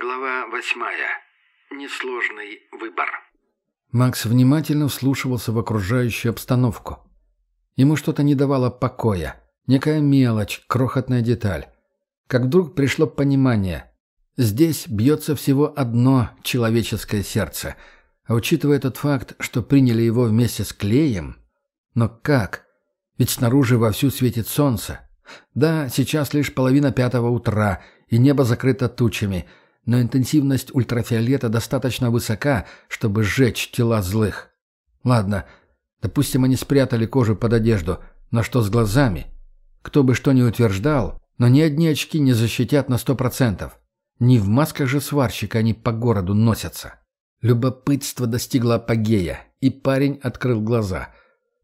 Глава восьмая. Несложный выбор. Макс внимательно вслушивался в окружающую обстановку. Ему что-то не давало покоя. Некая мелочь, крохотная деталь. Как вдруг пришло понимание. Здесь бьется всего одно человеческое сердце. А учитывая тот факт, что приняли его вместе с клеем... Но как? Ведь снаружи вовсю светит солнце. Да, сейчас лишь половина пятого утра, и небо закрыто тучами — но интенсивность ультрафиолета достаточно высока, чтобы сжечь тела злых. Ладно, допустим, они спрятали кожу под одежду, но что с глазами? Кто бы что ни утверждал, но ни одни очки не защитят на сто процентов. Не в масках же сварщика они по городу носятся. Любопытство достигло апогея, и парень открыл глаза.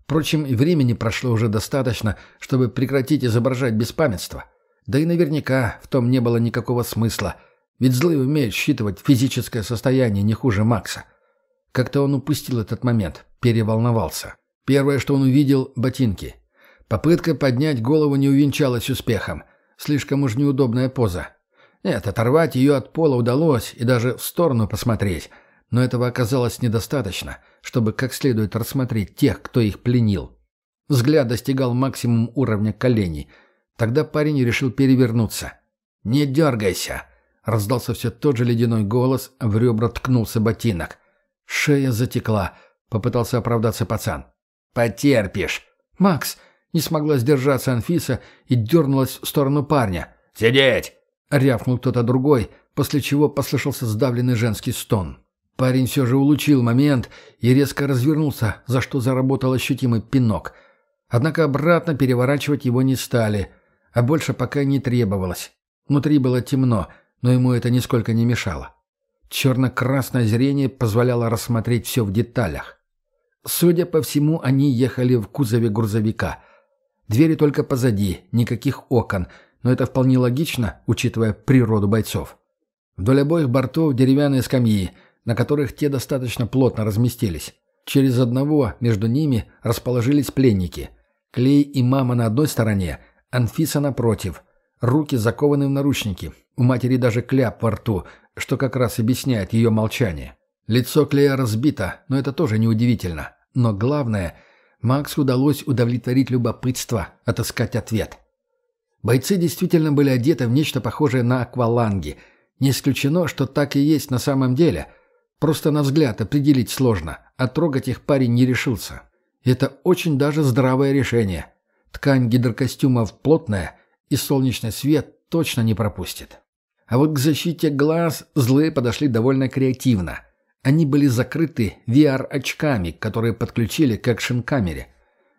Впрочем, времени прошло уже достаточно, чтобы прекратить изображать беспамятство. Да и наверняка в том не было никакого смысла – ведь злые умеют считывать физическое состояние не хуже Макса. Как-то он упустил этот момент, переволновался. Первое, что он увидел – ботинки. Попытка поднять голову не увенчалась успехом. Слишком уж неудобная поза. Нет, оторвать ее от пола удалось и даже в сторону посмотреть. Но этого оказалось недостаточно, чтобы как следует рассмотреть тех, кто их пленил. Взгляд достигал максимум уровня коленей. Тогда парень решил перевернуться. «Не дергайся!» Раздался все тот же ледяной голос, в ребра ткнулся ботинок. Шея затекла. Попытался оправдаться пацан. «Потерпишь!» «Макс!» Не смогла сдержаться Анфиса и дернулась в сторону парня. «Сидеть!» — рявкнул кто-то другой, после чего послышался сдавленный женский стон. Парень все же улучил момент и резко развернулся, за что заработал ощутимый пинок. Однако обратно переворачивать его не стали, а больше пока не требовалось. Внутри было темно — но ему это нисколько не мешало. Черно-красное зрение позволяло рассмотреть все в деталях. Судя по всему, они ехали в кузове грузовика. Двери только позади, никаких окон, но это вполне логично, учитывая природу бойцов. Вдоль обоих бортов деревянные скамьи, на которых те достаточно плотно разместились. Через одного между ними расположились пленники. Клей и мама на одной стороне, Анфиса напротив. Руки закованы в наручники, у матери даже кляп во рту, что как раз объясняет ее молчание. Лицо Клея разбито, но это тоже неудивительно. Но главное, Максу удалось удовлетворить любопытство, отыскать ответ. Бойцы действительно были одеты в нечто похожее на акваланги. Не исключено, что так и есть на самом деле. Просто на взгляд определить сложно, а трогать их парень не решился. Это очень даже здравое решение. Ткань гидрокостюмов плотная, и солнечный свет точно не пропустит. А вот к защите глаз злые подошли довольно креативно. Они были закрыты VR-очками, которые подключили как шинкамере.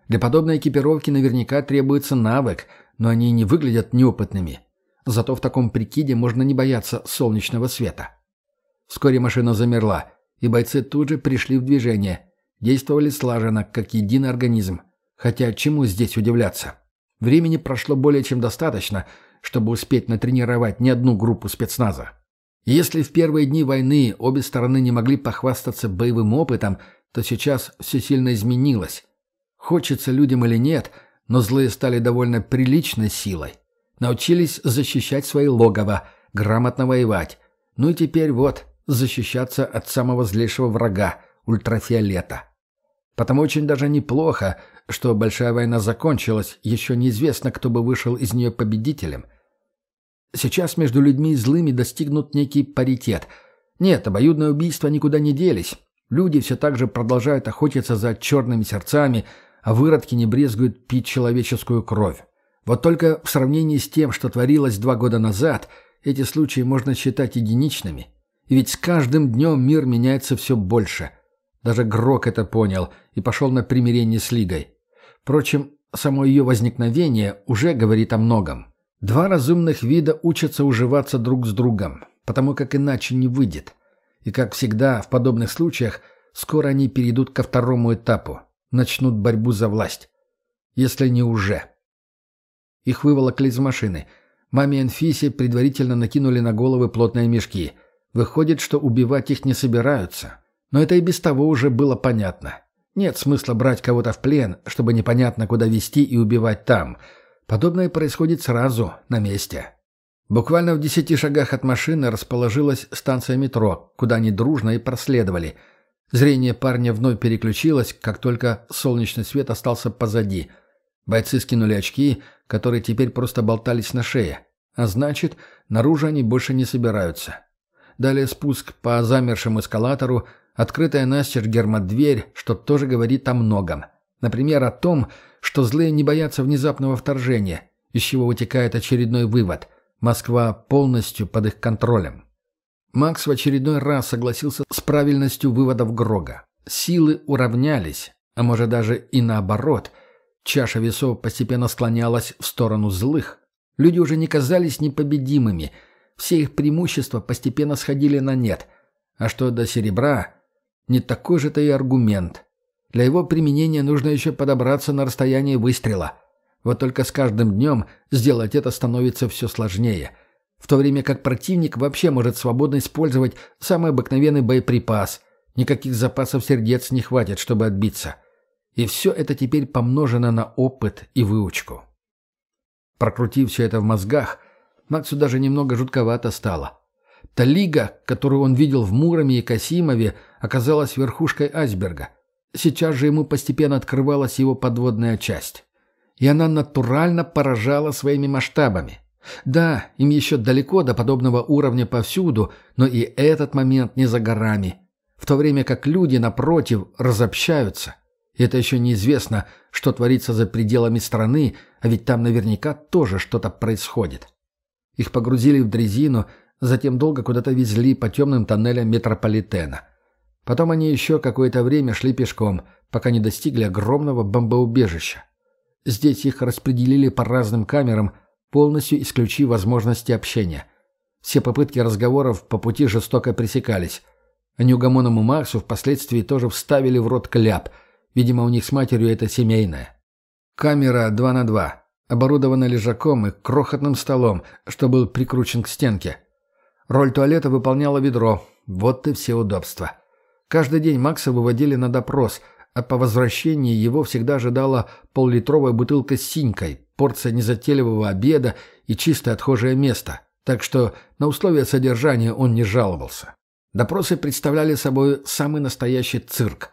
Для подобной экипировки наверняка требуется навык, но они не выглядят неопытными. Зато в таком прикиде можно не бояться солнечного света. Вскоре машина замерла, и бойцы тут же пришли в движение. Действовали слаженно, как единый организм. Хотя чему здесь удивляться? Времени прошло более чем достаточно – чтобы успеть натренировать не одну группу спецназа. Если в первые дни войны обе стороны не могли похвастаться боевым опытом, то сейчас все сильно изменилось. Хочется людям или нет, но злые стали довольно приличной силой. Научились защищать свои логово, грамотно воевать. Ну и теперь вот, защищаться от самого злейшего врага – ультрафиолета. Потому очень даже неплохо, что большая война закончилась, еще неизвестно, кто бы вышел из нее победителем. Сейчас между людьми злыми достигнут некий паритет. Нет, обоюдные убийства никуда не делись. Люди все так же продолжают охотиться за черными сердцами, а выродки не брезгуют пить человеческую кровь. Вот только в сравнении с тем, что творилось два года назад, эти случаи можно считать единичными. И ведь с каждым днем мир меняется все больше – даже Грок это понял и пошел на примирение с Лигой. Впрочем, само ее возникновение уже говорит о многом. Два разумных вида учатся уживаться друг с другом, потому как иначе не выйдет. И, как всегда, в подобных случаях, скоро они перейдут ко второму этапу, начнут борьбу за власть. Если не уже. Их выволокли из машины. Маме Анфисе предварительно накинули на головы плотные мешки. Выходит, что убивать их не собираются. Но это и без того уже было понятно. Нет смысла брать кого-то в плен, чтобы непонятно куда вести и убивать там. Подобное происходит сразу, на месте. Буквально в десяти шагах от машины расположилась станция метро, куда они дружно и проследовали. Зрение парня вновь переключилось, как только солнечный свет остался позади. Бойцы скинули очки, которые теперь просто болтались на шее. А значит, наружу они больше не собираются. Далее спуск по замершему эскалатору, открытая настежь гермодверь, что тоже говорит о многом. Например, о том, что злые не боятся внезапного вторжения, из чего вытекает очередной вывод – Москва полностью под их контролем. Макс в очередной раз согласился с правильностью выводов Грога. Силы уравнялись, а может даже и наоборот. Чаша весов постепенно склонялась в сторону злых. Люди уже не казались непобедимыми. Все их преимущества постепенно сходили на нет. А что до серебра, не такой же-то и аргумент. Для его применения нужно еще подобраться на расстояние выстрела – вот только с каждым днем сделать это становится все сложнее. В то время как противник вообще может свободно использовать самый обыкновенный боеприпас. Никаких запасов сердец не хватит, чтобы отбиться. И все это теперь помножено на опыт и выучку. Прокрутив все это в мозгах, Максу даже немного жутковато стало. Та лига, которую он видел в Муроме и Касимове, оказалась верхушкой айсберга. Сейчас же ему постепенно открывалась его подводная часть и она натурально поражала своими масштабами. Да, им еще далеко до подобного уровня повсюду, но и этот момент не за горами. В то время как люди, напротив, разобщаются. И это еще неизвестно, что творится за пределами страны, а ведь там наверняка тоже что-то происходит. Их погрузили в дрезину, затем долго куда-то везли по темным тоннелям метрополитена. Потом они еще какое-то время шли пешком, пока не достигли огромного бомбоубежища. Здесь их распределили по разным камерам, полностью исключив возможности общения. Все попытки разговоров по пути жестоко пресекались. А неугомонному Максу впоследствии тоже вставили в рот кляп. Видимо, у них с матерью это семейное. Камера 2 на 2, оборудована лежаком и крохотным столом, что был прикручен к стенке. Роль туалета выполняло ведро. Вот и все удобства. Каждый день Макса выводили на допрос – а по возвращении его всегда ожидала поллитровая бутылка с синькой, порция незатейливого обеда и чистое отхожее место, так что на условия содержания он не жаловался. Допросы представляли собой самый настоящий цирк.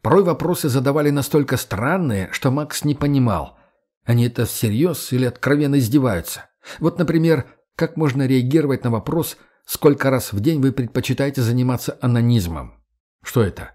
Порой вопросы задавали настолько странные, что Макс не понимал, они это всерьез или откровенно издеваются. Вот, например, как можно реагировать на вопрос, сколько раз в день вы предпочитаете заниматься анонизмом? Что это?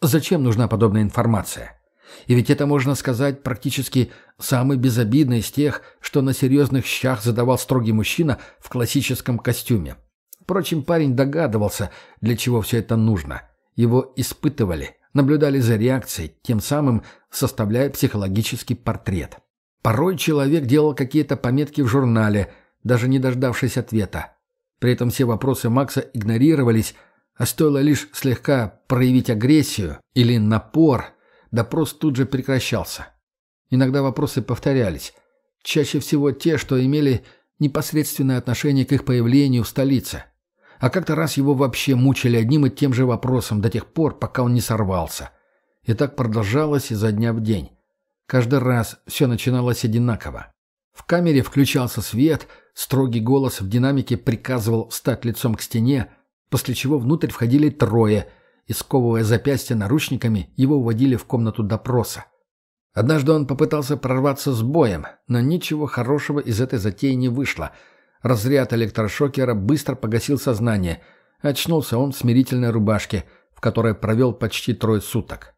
Зачем нужна подобная информация? И ведь это, можно сказать, практически самый безобидный из тех, что на серьезных щах задавал строгий мужчина в классическом костюме. Впрочем, парень догадывался, для чего все это нужно. Его испытывали, наблюдали за реакцией, тем самым составляя психологический портрет. Порой человек делал какие-то пометки в журнале, даже не дождавшись ответа. При этом все вопросы Макса игнорировались, а стоило лишь слегка проявить агрессию или напор, допрос тут же прекращался. Иногда вопросы повторялись. Чаще всего те, что имели непосредственное отношение к их появлению в столице. А как-то раз его вообще мучили одним и тем же вопросом до тех пор, пока он не сорвался. И так продолжалось изо дня в день. Каждый раз все начиналось одинаково. В камере включался свет, строгий голос в динамике приказывал встать лицом к стене, после чего внутрь входили трое, и, сковывая запястья наручниками, его уводили в комнату допроса. Однажды он попытался прорваться с боем, но ничего хорошего из этой затеи не вышло. Разряд электрошокера быстро погасил сознание. Очнулся он в смирительной рубашке, в которой провел почти трое суток.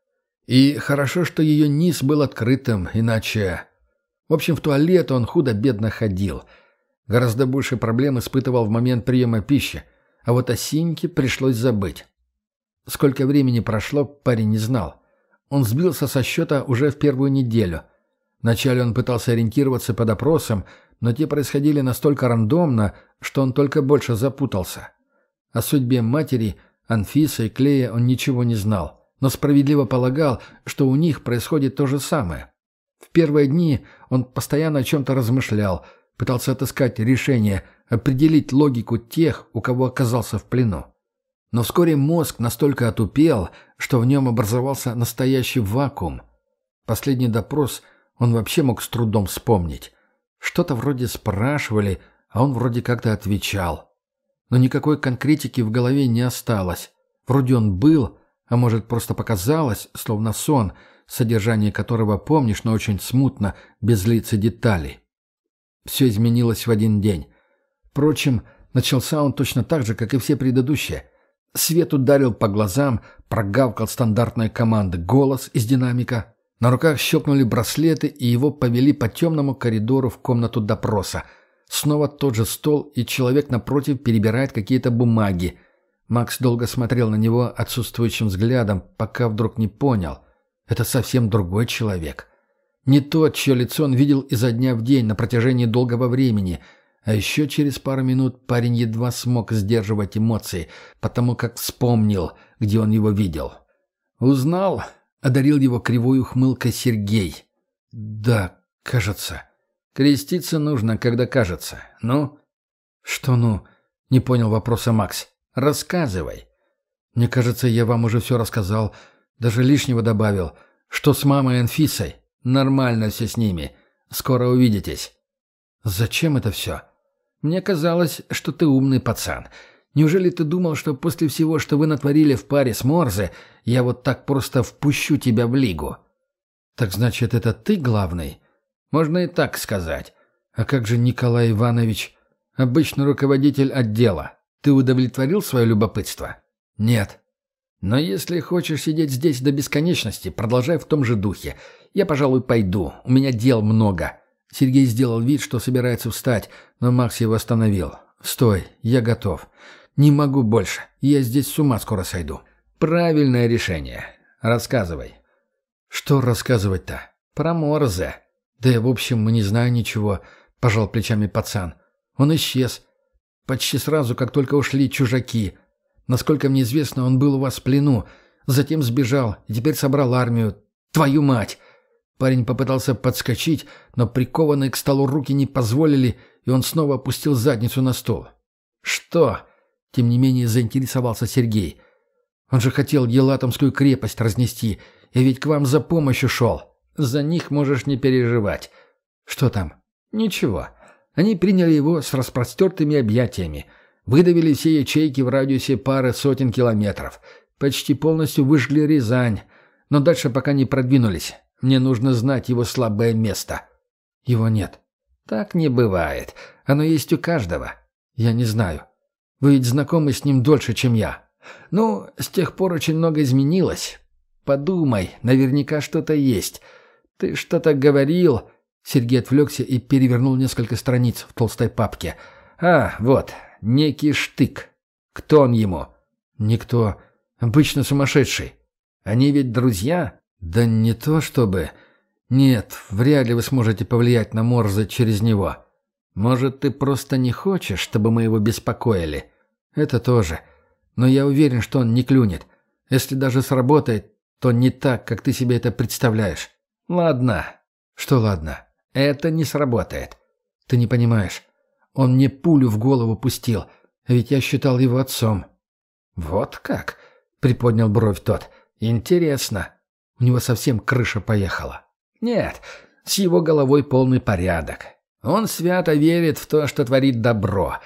И хорошо, что ее низ был открытым, иначе... В общем, в туалет он худо-бедно ходил. Гораздо больше проблем испытывал в момент приема пищи – а вот о Синьке пришлось забыть. Сколько времени прошло, парень не знал. Он сбился со счета уже в первую неделю. Вначале он пытался ориентироваться по допросам, но те происходили настолько рандомно, что он только больше запутался. О судьбе матери, Анфисы и Клея он ничего не знал, но справедливо полагал, что у них происходит то же самое. В первые дни он постоянно о чем-то размышлял, пытался отыскать решение – определить логику тех, у кого оказался в плену. Но вскоре мозг настолько отупел, что в нем образовался настоящий вакуум. Последний допрос он вообще мог с трудом вспомнить. Что-то вроде спрашивали, а он вроде как-то отвечал. Но никакой конкретики в голове не осталось. Вроде он был, а может просто показалось, словно сон, содержание которого помнишь, но очень смутно, без лиц и деталей. Все изменилось в один день. Впрочем, начался он точно так же, как и все предыдущие. Свет ударил по глазам, прогавкал стандартная команда «Голос» из динамика. На руках щелкнули браслеты, и его повели по темному коридору в комнату допроса. Снова тот же стол, и человек напротив перебирает какие-то бумаги. Макс долго смотрел на него отсутствующим взглядом, пока вдруг не понял. Это совсем другой человек. Не тот, чье лицо он видел изо дня в день на протяжении долгого времени. А еще через пару минут парень едва смог сдерживать эмоции, потому как вспомнил, где он его видел. «Узнал?» — одарил его кривой ухмылкой Сергей. «Да, кажется. Креститься нужно, когда кажется. Ну?» «Что ну?» — не понял вопроса Макс. «Рассказывай». «Мне кажется, я вам уже все рассказал. Даже лишнего добавил. Что с мамой Анфисой? Нормально все с ними. Скоро увидитесь». «Зачем это все?» «Мне казалось, что ты умный пацан. Неужели ты думал, что после всего, что вы натворили в паре с Морзе, я вот так просто впущу тебя в лигу?» «Так значит, это ты главный?» «Можно и так сказать. А как же Николай Иванович, обычный руководитель отдела? Ты удовлетворил свое любопытство?» «Нет», но если хочешь сидеть здесь до бесконечности, продолжай в том же духе. Я, пожалуй, пойду. У меня дел много». Сергей сделал вид, что собирается встать, но Макс его остановил. «Стой, я готов. Не могу больше. Я здесь с ума скоро сойду». «Правильное решение. Рассказывай». «Что рассказывать-то? Про Морзе». «Да я, в общем, мы не знаю ничего», — пожал плечами пацан. «Он исчез. Почти сразу, как только ушли чужаки. Насколько мне известно, он был у вас в плену, затем сбежал и теперь собрал армию. Твою мать!» Парень попытался подскочить, но прикованные к столу руки не позволили, и он снова опустил задницу на стол. «Что?» — тем не менее заинтересовался Сергей. «Он же хотел Елатомскую крепость разнести, и ведь к вам за помощью шел. За них можешь не переживать. Что там?» «Ничего. Они приняли его с распростертыми объятиями. Выдавили все ячейки в радиусе пары сотен километров. Почти полностью выжгли Рязань. Но дальше пока не продвинулись. Мне нужно знать его слабое место. Его нет. Так не бывает. Оно есть у каждого. Я не знаю. Вы ведь знакомы с ним дольше, чем я. Ну, с тех пор очень много изменилось. Подумай, наверняка что-то есть. Ты что-то говорил... Сергей отвлекся и перевернул несколько страниц в толстой папке. «А, вот, некий штык. Кто он ему? Никто. Обычно сумасшедший. Они ведь друзья? Да не то чтобы. Нет, вряд ли вы сможете повлиять на Морзе через него. Может, ты просто не хочешь, чтобы мы его беспокоили? Это тоже. Но я уверен, что он не клюнет. Если даже сработает, то не так, как ты себе это представляешь. Ладно. Что ладно? Это не сработает. Ты не понимаешь. Он мне пулю в голову пустил, ведь я считал его отцом». «Вот как?» — приподнял бровь тот. «Интересно. У него совсем крыша поехала». «Нет, с его головой полный порядок. Он свято верит в то, что творит добро.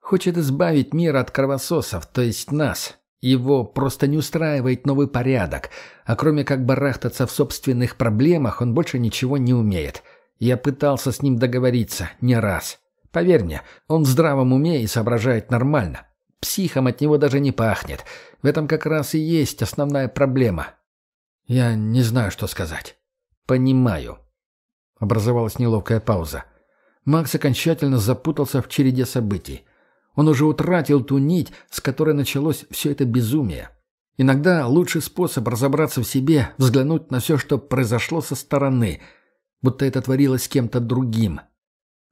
Хочет избавить мир от кровососов, то есть нас. Его просто не устраивает новый порядок, а кроме как барахтаться в собственных проблемах, он больше ничего не умеет. Я пытался с ним договориться не раз. Поверь мне, он в здравом уме и соображает нормально. Психом от него даже не пахнет. В этом как раз и есть основная проблема. Я не знаю, что сказать. Понимаю. Образовалась неловкая пауза. Макс окончательно запутался в череде событий. Он уже утратил ту нить, с которой началось все это безумие. Иногда лучший способ разобраться в себе – взглянуть на все, что произошло со стороны, будто это творилось с кем-то другим –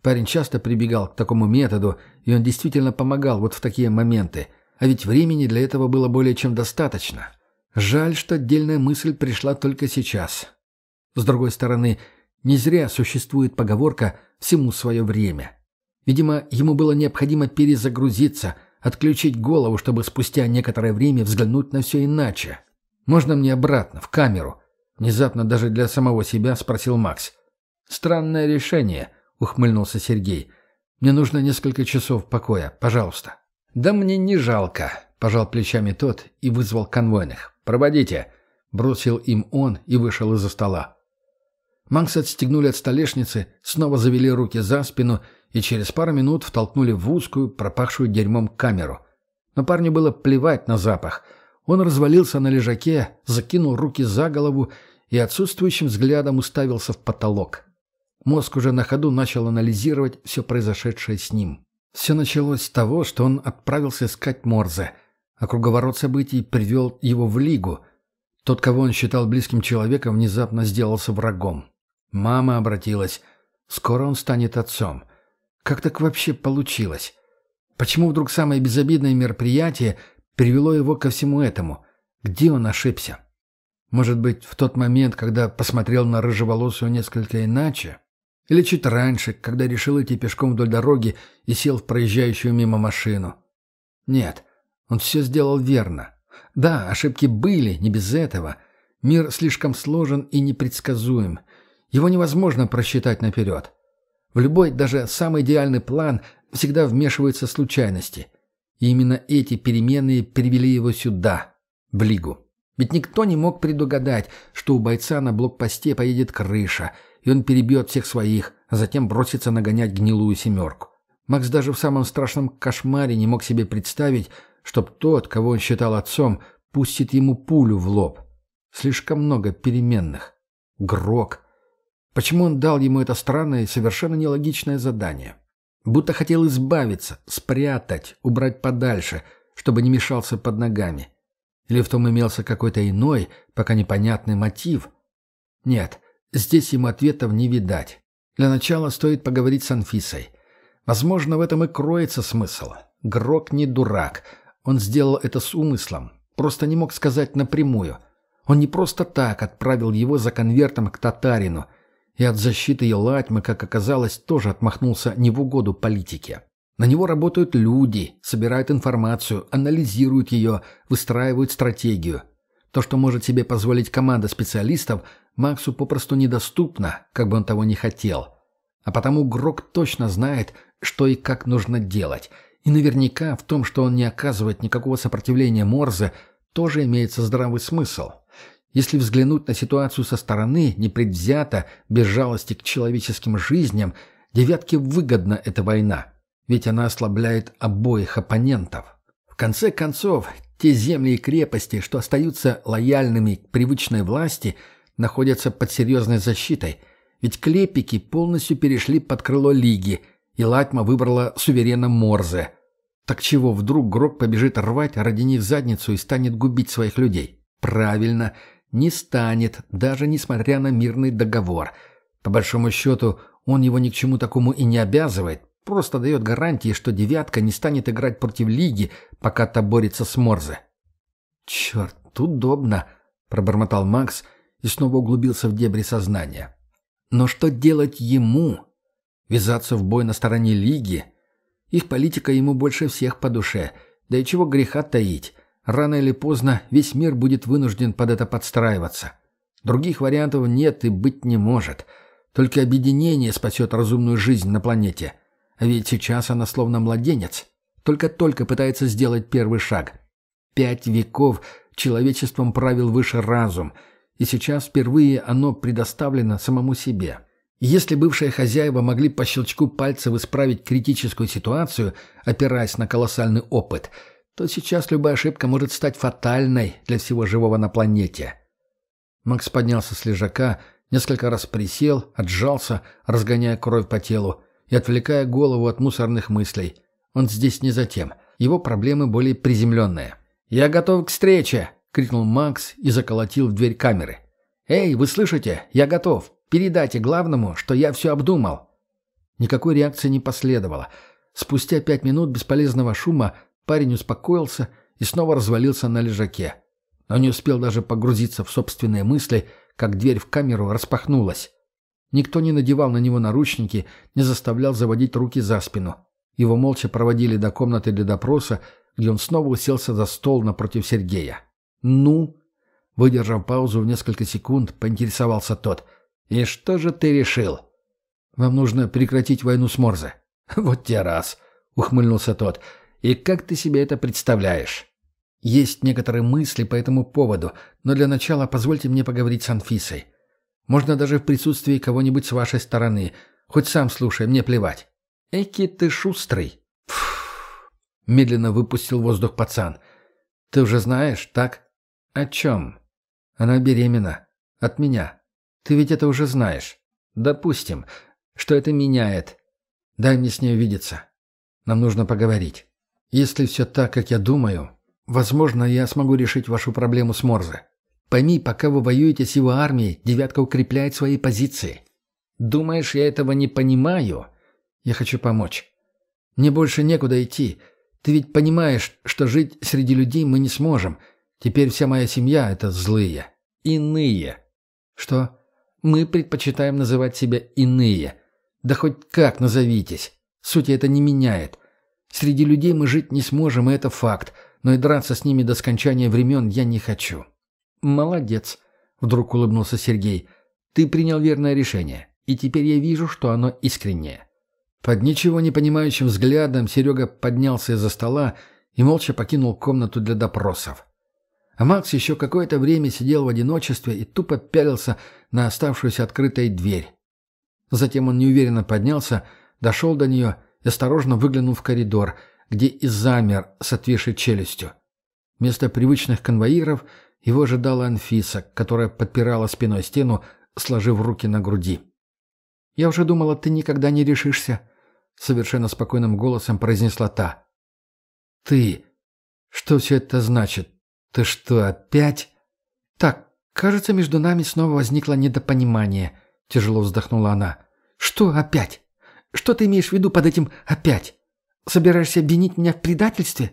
Парень часто прибегал к такому методу, и он действительно помогал вот в такие моменты. А ведь времени для этого было более чем достаточно. Жаль, что отдельная мысль пришла только сейчас. С другой стороны, не зря существует поговорка «всему свое время». Видимо, ему было необходимо перезагрузиться, отключить голову, чтобы спустя некоторое время взглянуть на все иначе. «Можно мне обратно, в камеру?» Внезапно даже для самого себя спросил Макс. «Странное решение», — ухмыльнулся Сергей. Мне нужно несколько часов покоя, пожалуйста». «Да мне не жалко», — пожал плечами тот и вызвал конвойных. «Проводите», — бросил им он и вышел из-за стола. Макс отстегнули от столешницы, снова завели руки за спину и через пару минут втолкнули в узкую, пропахшую дерьмом камеру. Но парню было плевать на запах. Он развалился на лежаке, закинул руки за голову и отсутствующим взглядом уставился в потолок. Мозг уже на ходу начал анализировать все произошедшее с ним. Все началось с того, что он отправился искать Морзе, а круговорот событий привел его в Лигу. Тот, кого он считал близким человеком, внезапно сделался врагом. Мама обратилась. Скоро он станет отцом. Как так вообще получилось? Почему вдруг самое безобидное мероприятие привело его ко всему этому? Где он ошибся? Может быть, в тот момент, когда посмотрел на рыжеволосую несколько иначе? Или чуть раньше, когда решил идти пешком вдоль дороги и сел в проезжающую мимо машину? Нет, он все сделал верно. Да, ошибки были, не без этого. Мир слишком сложен и непредсказуем. Его невозможно просчитать наперед. В любой, даже самый идеальный план всегда вмешиваются случайности. И именно эти переменные привели его сюда, в Лигу. Ведь никто не мог предугадать, что у бойца на блокпосте поедет крыша, и он перебьет всех своих, а затем бросится нагонять гнилую семерку. Макс даже в самом страшном кошмаре не мог себе представить, чтоб тот, кого он считал отцом, пустит ему пулю в лоб. Слишком много переменных. Грок. Почему он дал ему это странное и совершенно нелогичное задание? Будто хотел избавиться, спрятать, убрать подальше, чтобы не мешался под ногами. Или в том имелся какой-то иной, пока непонятный мотив? Нет, здесь ему ответов не видать. Для начала стоит поговорить с Анфисой. Возможно, в этом и кроется смысл. Грок не дурак. Он сделал это с умыслом. Просто не мог сказать напрямую. Он не просто так отправил его за конвертом к татарину. И от защиты Елатьмы, как оказалось, тоже отмахнулся не в угоду политике. На него работают люди, собирают информацию, анализируют ее, выстраивают стратегию. То, что может себе позволить команда специалистов, Максу попросту недоступно, как бы он того не хотел. А потому Грок точно знает, что и как нужно делать. И наверняка в том, что он не оказывает никакого сопротивления Морзе, тоже имеется здравый смысл. Если взглянуть на ситуацию со стороны, непредвзято, без жалости к человеческим жизням, девятке выгодна эта война – ведь она ослабляет обоих оппонентов. В конце концов, те земли и крепости, что остаются лояльными к привычной власти, находятся под серьезной защитой, ведь клепики полностью перешли под крыло Лиги, и Латьма выбрала суверена Морзе. Так чего вдруг Грок побежит рвать ради них задницу и станет губить своих людей? Правильно, не станет, даже несмотря на мирный договор. По большому счету, он его ни к чему такому и не обязывает, Просто дает гарантии, что «девятка» не станет играть против Лиги, пока та борется с Морзе. «Черт, удобно», — пробормотал Макс и снова углубился в дебри сознания. «Но что делать ему? Вязаться в бой на стороне Лиги? Их политика ему больше всех по душе. Да и чего греха таить? Рано или поздно весь мир будет вынужден под это подстраиваться. Других вариантов нет и быть не может. Только объединение спасет разумную жизнь на планете». А ведь сейчас она словно младенец. Только-только пытается сделать первый шаг. Пять веков человечеством правил выше разум, и сейчас впервые оно предоставлено самому себе. Если бывшие хозяева могли по щелчку пальцев исправить критическую ситуацию, опираясь на колоссальный опыт, то сейчас любая ошибка может стать фатальной для всего живого на планете. Макс поднялся с лежака, несколько раз присел, отжался, разгоняя кровь по телу, и отвлекая голову от мусорных мыслей. Он здесь не за тем. Его проблемы более приземленные. «Я готов к встрече!» — крикнул Макс и заколотил в дверь камеры. «Эй, вы слышите? Я готов! Передайте главному, что я все обдумал!» Никакой реакции не последовало. Спустя пять минут бесполезного шума парень успокоился и снова развалился на лежаке. Но не успел даже погрузиться в собственные мысли, как дверь в камеру распахнулась. Никто не надевал на него наручники, не заставлял заводить руки за спину. Его молча проводили до комнаты для допроса, где он снова уселся за стол напротив Сергея. «Ну?» Выдержав паузу в несколько секунд, поинтересовался тот. «И что же ты решил?» «Вам нужно прекратить войну с Морзе». «Вот те раз», — ухмыльнулся тот. «И как ты себе это представляешь?» «Есть некоторые мысли по этому поводу, но для начала позвольте мне поговорить с Анфисой. Можно даже в присутствии кого-нибудь с вашей стороны. Хоть сам слушай, мне плевать». «Эки ты шустрый!» Фух. Медленно выпустил воздух пацан. «Ты уже знаешь, так?» «О чем?» «Она беременна. От меня. Ты ведь это уже знаешь. Допустим, что это меняет. Дай мне с ней увидеться. Нам нужно поговорить. Если все так, как я думаю, возможно, я смогу решить вашу проблему с Морзе. Пойми, пока вы воюете с его армией, девятка укрепляет свои позиции. Думаешь, я этого не понимаю? Я хочу помочь. Мне больше некуда идти. Ты ведь понимаешь, что жить среди людей мы не сможем. Теперь вся моя семья — это злые. Иные. Что? Мы предпочитаем называть себя иные. Да хоть как назовитесь. Сути это не меняет. Среди людей мы жить не сможем, и это факт. Но и драться с ними до скончания времен я не хочу. Молодец, вдруг улыбнулся Сергей. Ты принял верное решение. И теперь я вижу, что оно искреннее. Под ничего не понимающим взглядом Серега поднялся из-за стола и молча покинул комнату для допросов. А Макс еще какое-то время сидел в одиночестве и тупо пялился на оставшуюся открытой дверь. Затем он неуверенно поднялся, дошел до нее и осторожно выглянул в коридор, где и замер с отвисшей челюстью. Вместо привычных конвоиров его ожидала Анфиса, которая подпирала спиной стену, сложив руки на груди. «Я уже думала, ты никогда не решишься», — совершенно спокойным голосом произнесла та. «Ты? Что все это значит? «Ты что, опять?» «Так, кажется, между нами снова возникло недопонимание», — тяжело вздохнула она. «Что опять? Что ты имеешь в виду под этим «опять»? Собираешься обвинить меня в предательстве?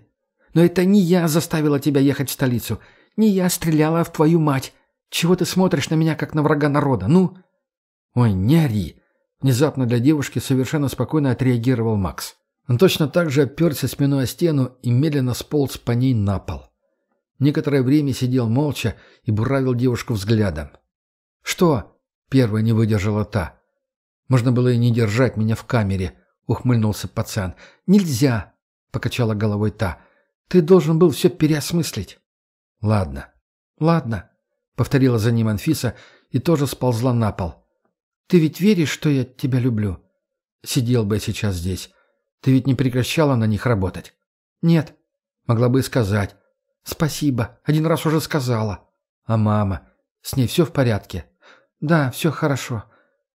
Но это не я заставила тебя ехать в столицу. Не я стреляла в твою мать. Чего ты смотришь на меня, как на врага народа? Ну?» «Ой, не ори!» Внезапно для девушки совершенно спокойно отреагировал Макс. Он точно так же оперся спиной о стену и медленно сполз по ней на пол. Некоторое время сидел молча и буравил девушку взглядом. «Что?» — первая не выдержала та. «Можно было и не держать меня в камере», — ухмыльнулся пацан. «Нельзя!» — покачала головой та. «Ты должен был все переосмыслить». «Ладно». «Ладно», — повторила за ним Анфиса и тоже сползла на пол. «Ты ведь веришь, что я тебя люблю?» «Сидел бы я сейчас здесь. Ты ведь не прекращала на них работать?» «Нет». «Могла бы и сказать. «Спасибо. Один раз уже сказала». «А мама? С ней все в порядке?» «Да, все хорошо.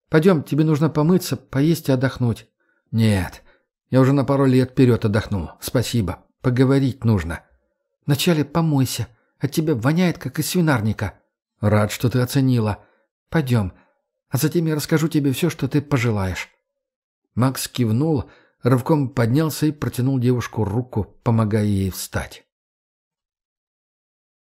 Пойдем, тебе нужно помыться, поесть и отдохнуть». «Нет. Я уже на пару лет вперед отдохнул. Спасибо. Поговорить нужно». «Вначале помойся. От тебя воняет, как из свинарника». «Рад, что ты оценила». «Пойдем. А затем я расскажу тебе все, что ты пожелаешь». Макс кивнул, рывком поднялся и протянул девушку руку, помогая ей встать.